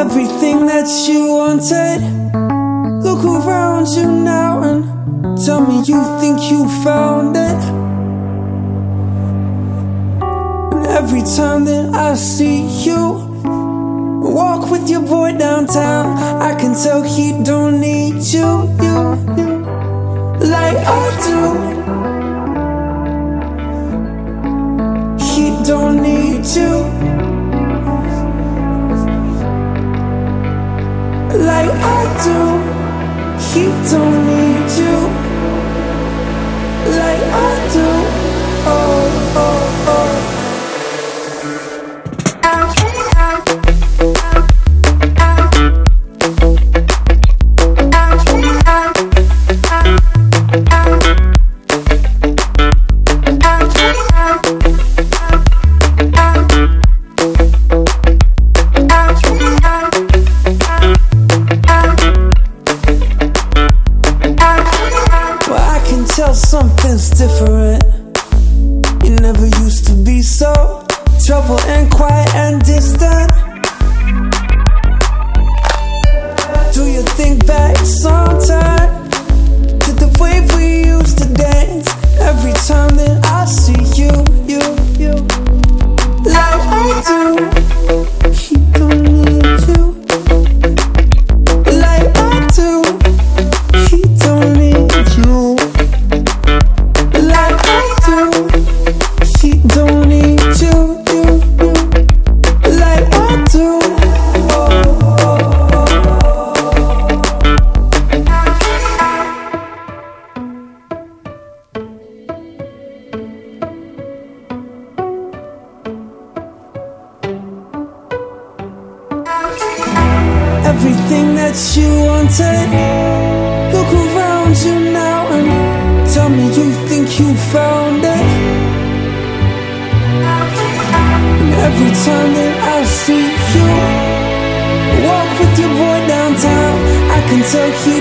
everything that you wanted. Look around you now and tell me you think you found it. And every time that I see you walk with your boy downtown, I can tell he don't need you, you, you like I do. Like I do. He don't need you tell something's different. You never used to be so troubled and quiet and distant. Do you think back sometime to the way we used to dance? Every time that I see you, you, you, like I do. Everything that you wanted. Look around you now and tell me you think you found it. And every time that I see you walk with your boy downtown, I can tell he